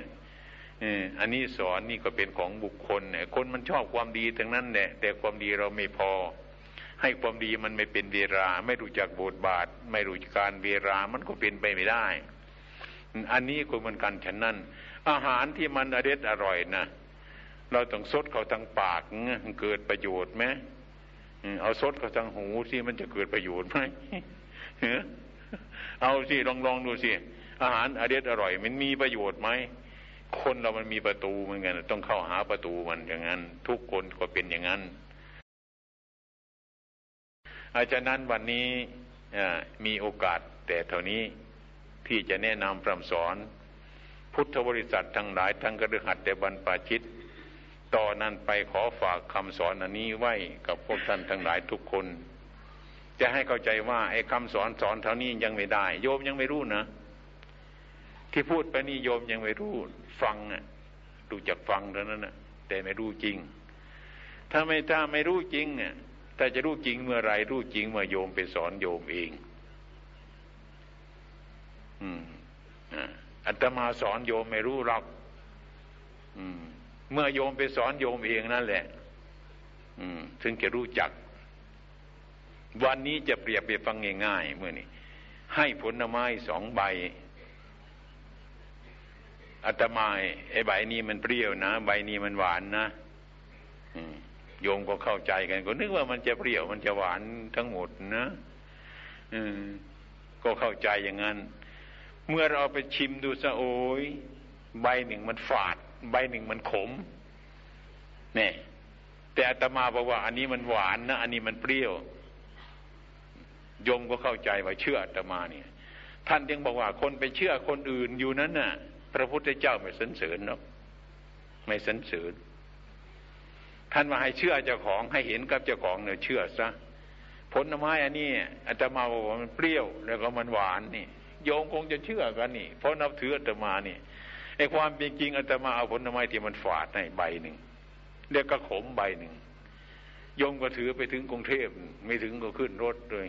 อันนี้สอนนี่ก็เป็นของบุคคลเนี่ยคนมันชอบความดีทั้งนั้นแหละแต่ความดีเราไม่พอ ให้ความดีมันไม่เป็นเวลาไม่รู้จักบทบาท ไม่รู้จักการเวลามันก็เป็นไปไม่ได้ อันนี้ก็เหมือนกันฉะนั้น อาหารที่มันอร่อยอร่อยนะเราต้องซดเขาทางปากเกิดประโยชน์ไหมเอาซดเขาทางหูสิมันจะเกิดประโยชน์ไหมเอาสิลองลองดูสิอาหารอร่อยอร่อย มันมีประโยชน์ไหม คนเรามันมีประตูเหมือนกันต้องเข้าหาประตูมันอย่างนั้น ทุกคนก็เป็นอย่างนั้นอาจารย์นั้นวันนี้มีโอกาสแต่เท่านี้ที่จะแนะนำพร่ำสอน พุทธบริษัททั้งหลายทั้งกระหัดแต่บรรปาชิต ต่อนนั้นไปขอฝากคำสอนอันนี้ไว้กับพวกท่านทั้งหลายทุกคน จะให้เข้าใจว่าไอ้คำสอนสอนเท่านี้ยังไม่ได้ โยมยังไม่รู้นะ ที่พูดไปนี่โยมยังไม่รู้ ฟังอะดูจากฟังเท่านั้นนะแต่ไม่รู้จริง ถ้าไม่ถ้าไม่รู้จริงอะถ้าจะรู้จริงเมื่อไรรู้จริงเมื่อโยมไปสอนโยมเอง อืมอัตมาสอนโยมไม่รู้หรอกอืม เมื่อโยมไปสอนโยมเองนั่นแหละ อืม ถึงจะรู้จัก วันนี้จะเปรียบไปฟังง่ายๆเมื่อนี้ให้ผลไม้สองใบ อาตมาไอ้ใบนี้มันเปรี้ยวนะใบนี้มันหวานนะโยมก็เข้าใจกัน ก็นึกว่ามันจะเปรี้ยวมันจะหวานทั้งหมดนะก็เข้าใจอย่างนั้น เมื่อเราไปชิมดูซะโอ้ยใบหนึ่งมันฝาด ใบหนึ่งมันขมเนี่ยแต่อาตมาบอกว่า อันนี้มันหวานนะอันนี้มันเปรี้ยวโยมก็เข้าใจว่าเชื่ออาตมาเนี่ย ท่านยังบอกว่าคนไปเชื่อคนอื่นอยู่นั้นน่ะ พระพุทธเจ้าไม่สรรเสริญหรอกไม่สรรเสริญท่านมาให้เชื่อเจ้าของให้เห็นกับเจ้าของเนี่ยเชื่อซะผลไม้อันนี้อาตมาบอกว่ามันเปรี้ยวแล้วก็มันหวานนี่ โยมคงจะเชื่อกันนี่ เพราะนับถืออาตมานี่ไอ้ความเป็นจริงอาตมาเอาผลไม้ที่มันฝาดให้ใบหนึ่งเรียกกระขมใบหนึ่งโยมก็ถือไปถึงกรุงเทพไม่ถึงก็ขึ้นรถเลย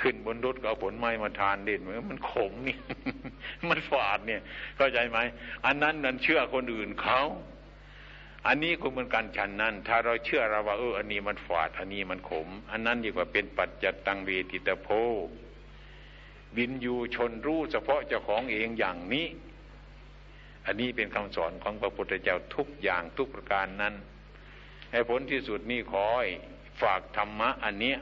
ขึ้นบนรถก็เอาผลไม้มาทานเด่นเหมือนมันขมนี่ มันฝาดเนี่ย เข้าใจไหมอันนั้นนั่นเชื่อคนอื่นเขาอันนี้ก็เหมือนกันฉันนั้น ถ้าเราเชื่อเราว่าเอออันนี้มันฝาด อันนี้มันขม อันนั้นดีกว่าเป็นปัจจตังเวติตโพบินยูชนรู้เฉพาะเจ้าของเองอย่างนี้ อันนี้เป็นคำสอนของพระพุทธเจ้าทุกอย่างทุกประการนั้นให้ผลที่สุดนี่ขอฝากธรรมะ อันเนี้ย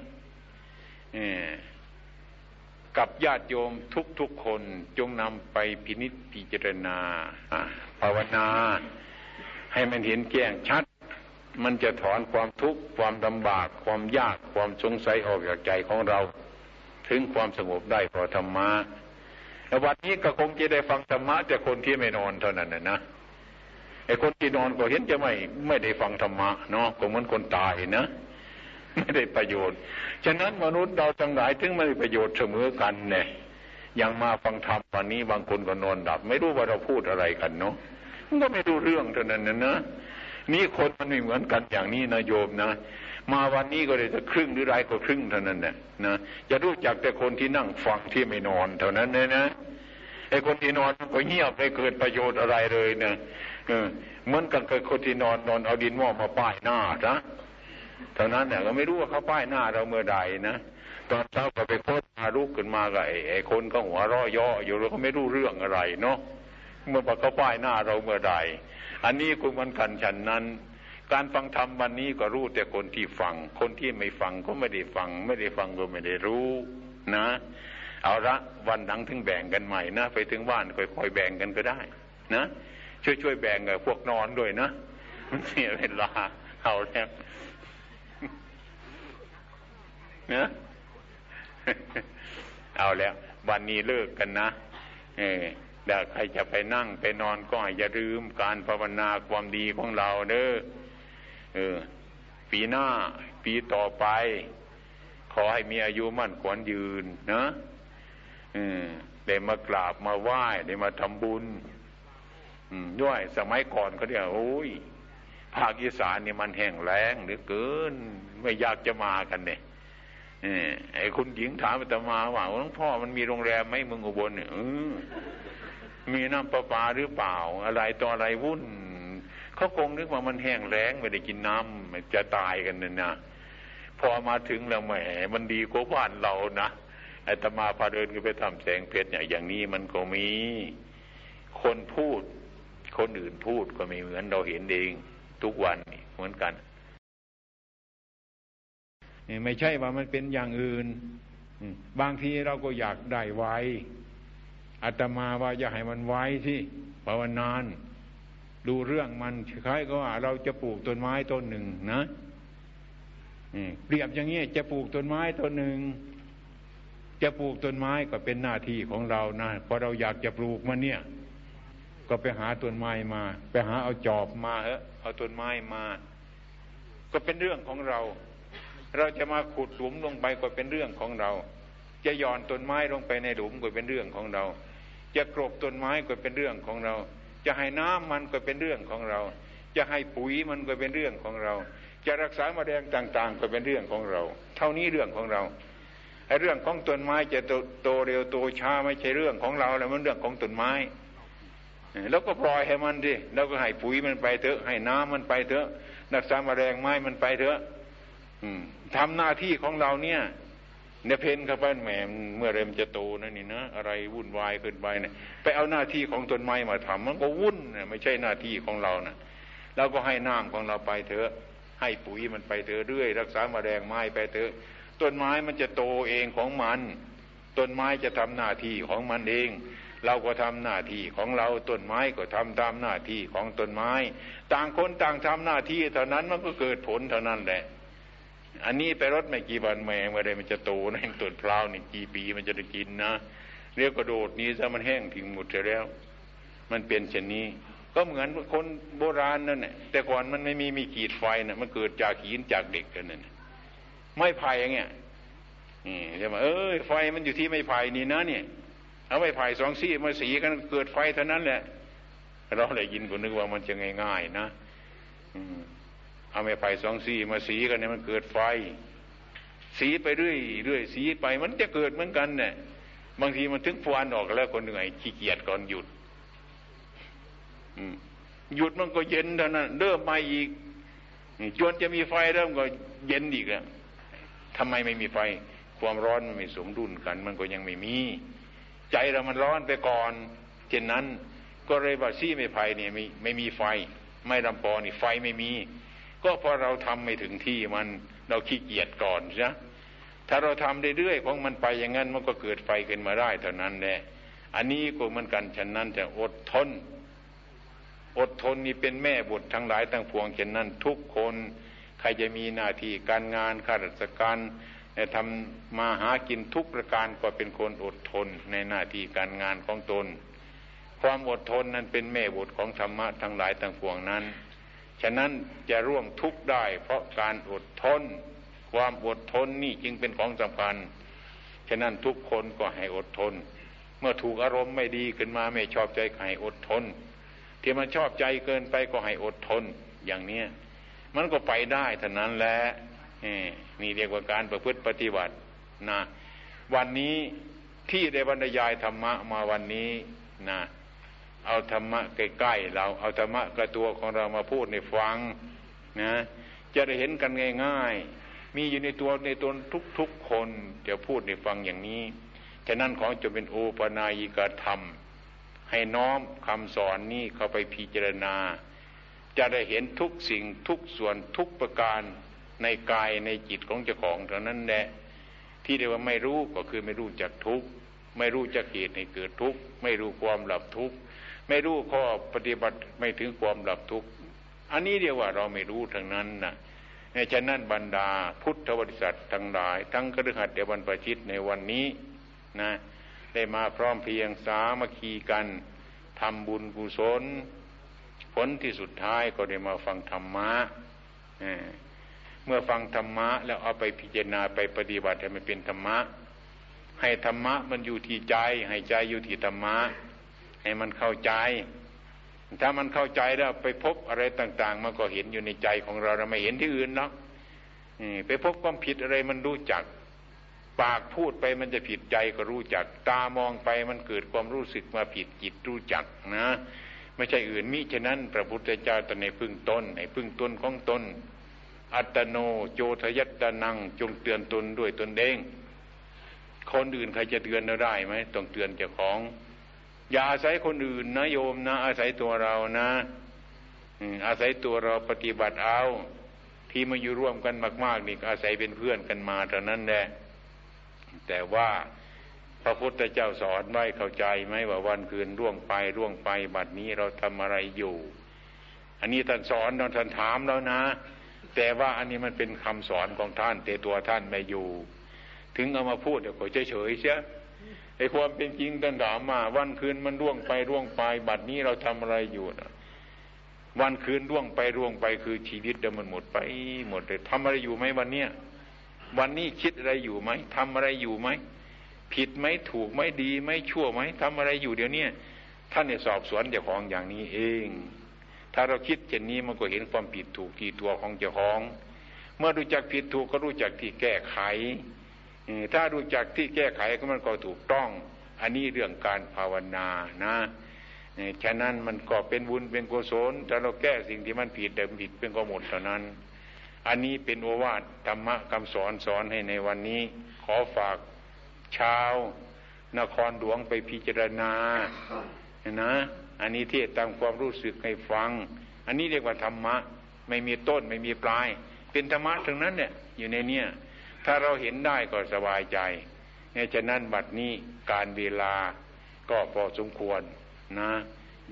กับญาติโยมทุกๆคนจงนำไปพินิจพิจารณาภาวนา ให้มันเห็นแจ้งชัด มันจะถอนความทุกข์ความลำบาก ความยากความสงสัยออกจากใจของเรา ถึงความสงบได้เพราะธรรมะวันนี้ก็คงจะได้ฟังธรรมะแต่คนที่ไม่นอนเท่านั้นนะไอ้คนที่นอนก็เห็นจะไม่ไม่ได้ฟังธรรมะเนาะก็เหมือนคนตายนะ ไม่ได้ประโยชน์ ฉะนั้นมนุษย์เราทั้งหลายถึงไม่ได้ประโยชน์เสมอกันเนี่ยยังมาฟังธรรมวันนี้บางคนก็นอนดับ ไม่รู้ว่าเราพูดอะไรกันเนาะมันก็ไม่รู้เรื่องเท่านั้นนะนะนี่คนมันไม่เหมือนกันอย่างนี้นะโยมนะ มาวันนี้ก็เลยจะครึ่งหรือไรก็ครึ่งเท่านั้นนะนะจะรู้จักแต่คนที่นั่งฟังที่ไม่นอนเท่านั้นนะนะไอ้คนที่นอนก็เงียบไม่เกิดประโยชน์อะไรเลยนะเออเหมือนกันกับคนที่นอนนอนเอาดินหม้อมาป้ายหน้านะ เท่านั้นเนี่ยก็ไม่รู้ว่าเขาป้ายหน้าเราเมื่อใดนะตอนเช้าก็ไปโคตรมาลุกขึ้นมากับไอ้คนก็หัวร้อย่ออยู่แล้วก็ไม่รู้เรื่องอะไรเนาะเมื่อเขาป้ายหน้าเราเมื่อใด อันนี้คุณมันกันฉันนั้น การฟังธรรมวันนี้ก็รู้แต่คนที่ฟัง คนที่ไม่ฟังก็ไม่ได้ฟัง ไม่ได้ฟังก็ไม่ได้รู้นะ เอาละวันหลังถึงแบ่งกันใหม่นะไปถึงบ้านค่อยๆแบ่งกันก็ได้ นะช่วยช่วยแบ่งกับพวกนอนด้วยนะมันเสียเวลาเอาแล้ว นะเอาแล้ว วันนี้เลิกกันนะเออเดี๋ยวใครจะไปนั่งไปนอนก็อย่าลืมการภาวนาความดีของเราเด้อเออ ปีหน้า ปีต่อไป ขอให้มีอายุมั่นขวัญยืนนะเอได้มากราบมาไหว้ได้มาทำบุญด้วยสมัยก่อนเขาเรียกโอ้ยภาคอีสานนี่มันแห้งแล้งหรือเกิน ไม่อยากจะมากันเนี่ย ไอ้คุณหญิงถามอาตมาว่าหลวงพ่อมันมีโรงแรมไหมมึงอุบลเนี่ยมีน้ำประปาหรือเปล่า อะไรต่ออะไรวุ่นเขาคงนึกว่ามันแห้งแล้งไม่ได้กินน้ำจะตายกันเนี่ยนะพอมาถึงแล้วแหมมันดีกว่าบ้านเรานะไอ้ตมาพาเดินก็ไปทำแสงเพชรเนี่ยอย่างนี้มันก็มี คนพูด คนอื่นพูดก็ม่เหมือนเราเห็นเอง ทุกวันเหมือนกัน ไม่ใช่ว่ามันเป็นอย่างอื่น บางทีเราก็อยากได้ไวอาตมาว่าอย่าให้มันไวที่ภาวนานดูเรื่องมันคล้ายก็ว่าเราจะปลูกต้นไม้ต้นหนึ่งนะเปรียบอย่างนี้จะปลูกต้นไม้ต้นหนึ่งจะปลูกต้นไม้ก็เป็นหน้าที่ของเรานะพอเราอยากจะปลูกมันเนี่ย ก็ไปหาต้นไม้มา ไปหาเอาจอบมาเออเอาต้นไม้มา ก็เป็นเรื่องของเรา เราจะมาขุดหลุมลงไปก็เป็นเรื่องของเรา จะย่อนต้นไม้ลงไปในหลุมก็เป็นเรื่องของเรา จะกรบต้นไม้ก็เป็นเรื่องของเรา จะให้น้ำมันก็เป็นเรื่องของเรา จะให้ปุ๋ยมันก็เป็นเรื่องของเรา จะรักษาแมลงต่าง ๆ ก็เป็นเรื่องของเรา เท่านี้เรื่องของเราไอ้เรื่องของต้นไม้จะโตเร็วโตช้าไม่ใช่เรื่องของเราแล้วมันเรื่องของต้นไม้แล้วก็ปล่อยให้มันดิแล้วก็ให้ปุ๋ยมันไปเถอะ ให้น้ำมันไปเถอะรักษาแมลงไม้มันไปเถอะ ทำหน้าที่ของเราเนี่ยเนี่ยเพนเข้าไปแหมเมื่อไรมันจะโตนะนี่นะอะไรวุ่นวายเกินไปเนี่ยไปเอาหน้าที่ของต้นไม้มาทำมันก็วุ่นเนี่ยไม่ใช่หน้าที่ของเรานะเราก็ให้น้ำของเราไปเถอะ ให้ปุ๋ยมันไปเถอะเรื่อย รักษามาแดงไม้ไปเถอะต้นไม้มันจะโตเองของมันต้นไม้จะทำหน้าที่ของมันเอง เราก็ทำหน้าที่ของเราต้นไม้ก็ทำตามหน้าที่ของต้นไม้ ต่างคนต่างทำหน้าที่เท่านั้นมันก็เกิดผลเท่านั้นแหละ อันนี้ไปรถไม่กี่วันแมงเมื่อใดมันจะโตนะแห้งต้นพร้าวนี่กี่ปีมันจะได้กินนะเรียกกระโดดนี้ซะมันแห้งทิ้งหมดแล้ว มันเป็นเช่นนี้ ก็เหมือนคนโบราณนั่นแหละแต่ก่อนมันไม่มีมีขีดไฟนะ่ะ มันเกิดจากหินจากเด็กกันนั่นไม่ไผ่อย่างเงี้ยนี่ใช่ไหมเอ้ยไฟมันอยู่ที่ไม่ไผ่นี่นะเนี่ยเอาไม่ไผ่สองซี่มาสีกันเกิดไฟเท่านั้นแหละเราเลยยินก็นึกว่ามันจะง่ายๆนะอืม เอาไม้ไผ่สองสีมาสีกันเนี่ยมันเกิดไฟ สีไปเรื่อยเรื่อยสีไปมันจะเกิดเหมือนกันเนี่ยบางทีมันถึงฟวนออกแล้วคนเหนื่อยขี้เกียจก่อนหยุดหยุดมันก็เย็นเท่านั้นเริ่มมาอีกจนจะมีไฟเริ่มก็เย็นอีกแล้วทำไมไม่มีไฟ ความร้อนมันไม่สมดุลกัน มันก็ยังไม่มี ใจเรามันร้อนไปก่อน เช่นนั้น ก็เลยว่าซี่ไม่ไฟเนี่ยไม่ไม่มีไฟ ไม่ลำปอนี่ไฟไม่มี ก็เพราะเราทำไม่ถึงที่มันเราขี้เกียจก่อนใช่ถ้าเราทำเรื่อยๆของมันไปอย่างนั้นมันก็เกิดไฟขึ้นมาได้เท่านั้นแหละอันนี้ก็เหมือนกันฉะนั้นจะอดทน อดทนนี่เป็นแม่บุตรทั้งหลายทั้งพวงเช่นนั้นทุกคนใครจะมีหน้าที่การงานข้าราชการทำมาหากินทุกประการก็เป็นคนอดทนในหน้าที่การงานของตน ความอดทนนั้นเป็นแม่บุตรของธรรมะทั้งหลายทั้งพวงนั้น ฉะนั้นจะร่วมทุกข์ได้ เพราะการอดทน ความอดทนนี่จึงเป็นของสำคัญ ฉะนั้นทุกคนก็ให้อดทน เมื่อถูกอารมณ์ไม่ดีขึ้นมาไม่ชอบใจให้อดทน ที่มันชอบใจเกินไปก็ให้อดทนอย่างเนี้ยมันก็ไปได้เท่านั้นแหละนี่เรียกว่าการประพฤติปฏิบัตินะวันนี้ที่ได้บรรยายธรรมะมาวันนี้นะ เอาธรรมะใกล้ๆเราเอาธรรมะกระตัวของเรามาพูดในฟังนะจะได้เห็นกันง่ายๆ มีอยู่ในตัวในตนทุกๆคนจะพูดในฟังอย่างนี้ฉะนั้นของจะเป็นโอปนายิกธรรม ให้น้อมคำสอนนี้เข้าไปพิจารณา จะได้เห็นทุกสิ่งทุกส่วนทุกประการในกายในจิตของเจ้าของเท่านั้นแหละที่เรียกว่าไม่รู้ก็คือไม่รู้จักทุกไม่รู้จักเหตุให้เกิดทุกไม่รู้ความหลับทุกข์ ไม่รู้ข้อปฏิบัติไม่ถึงความหลับทุกข์อันนี้เรียกว่าเราไม่รู้ทั้งนั้นนะในฉะนั้นบรรดาพุทธบริษัททั้งหลาย ทั้งกระหัตเดวันประชิตในวันนี้นะ ได้มาพร้อมเพียงสามัคคีกันทำบุญกุศล ผลที่สุดท้ายก็ได้มาฟังธรรมะเมื่อฟังธรรมะ แล้วเอาไปพิจารณาไปปฏิบัติให้มันเป็นธรรมะ ให้ธรรมะมันอยู่ที่ใจ ให้ใจอยู่ที่ธรรมะ ให้มันเข้าใจ ถ้ามันเข้าใจแล้วไปพบอะไรต่าง ๆ มันก็เห็นอยู่ในใจของเราเราไม่เห็นที่อื่นเนาะไปพบความผิดอะไรมันรู้จัก ปากพูดไปมันจะผิดใจก็รู้จัก ตามองไปมันเกิดความรู้สึกมาผิดจิตรู้จักนะไม่ใช่อื่นมิฉะนั้น พระพุทธเจ้าตรัสในพึ่งตนในพึ่งตนของตนอัตโนโจทยัตตนัง จงเตือนตนด้วยตนเอง คนอื่นใครจะเตือนเราได้ไหมต้องเตือนเจ้าของ อย่าอาศัยคนอื่นนะโยมนะ อาศัยตัวเรานะอาศัยตัวเราปฏิบัติเอา ที่มาอยู่ร่วมกันมากๆนี่อาศัยเป็นเพื่อนกันมาเท่านั้นแหละแต่ว่าพระพุทธเจ้าสอนไว้เข้าใจไหมว่าวันคืนร่วงไปร่วงไปบัดนี้เราทำอะไรอยู่ อันนี้ท่านสอนท่านถามแล้วนะ แต่ว่าอันนี้มันเป็นคำสอนของท่านแต่ตัวท่านไม่อยู่ ถึงเอามาพูดเดี๋ยวก็เฉยเสีย ไอ้ความเป็นจริงท่านถามมา วันคืนมันร่วงไปร่วงไป บัดนี้เราทำอะไรอยู่นะวันคืนร่วงไปร่วงไปคือชีวิตเดิมมันหมดไป หมดเลยทำอะไรอยู่ไหมวันเนี้ยวันนี้คิดอะไรอยู่ไหมทำอะไรอยู่ไหมผิดไหมถูกไหมดีไหมชั่วไหมทำอะไรอยู่เดี๋ยวนี้ท่านเนี่ยสอบสวนเจ้าของอย่างนี้เอง ถ้าเราคิดเช่นนี้มันก็เห็นความผิดถูกที่ตัวของเจ้าของ เมื่อรู้จักผิดถูกก็รู้จักที่แก้ไข ถ้ารู้จักที่แก้ไขก็มันก็ถูกต้อง อันนี้เรื่องการภาวนานะฉะนั้นมันก็เป็นบุญเป็นกุศลถ้าเราแก้สิ่งที่มันผิดเดิมผิดเป็นก็หมดเท่านั้น อันนี้เป็นโอวาทธรรมะคำสอนสอนให้ในวันนี้ ขอฝากชาว นครหลวงไปพิจารณานะอันนี้เทศตามความรู้สึกให้ฟัง อันนี้เรียกว่าธรรมะ ไม่มีต้นไม่มีปลาย เป็นธรรมะถึงนั้นเนี่ยอยู่ในเนี้ย ถ้าเราเห็นได้ก็สบายใจในฉะนั้นบัดนี้การเวลาก็พอสมควรนะ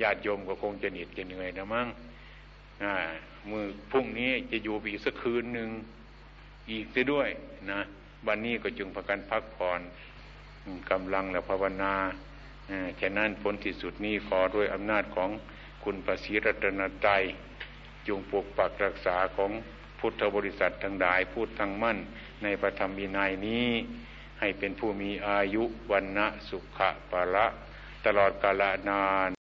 ญาติโยมก็คงจะเหน็ดจะเหนื่อยนะมั้งมือพรุ่งนี้จะอยู่อีกสักคืนหนึ่งอีกจะด้วยนะวันนี้ก็จึงพากันพักผ่อนกำลังและภาวนาฉะนั้นผลที่สุดนี้ขอด้วยอำนาจของคุณประสีรัตนใจจงปกปักรักษาของ พุทธบริษัททั้งหลายพูดทั้งมั่น ในพระธรรมวินัยนี้ ให้เป็นผู้มีอายุวันนะสุขะปะละ ตลอดกาลนาน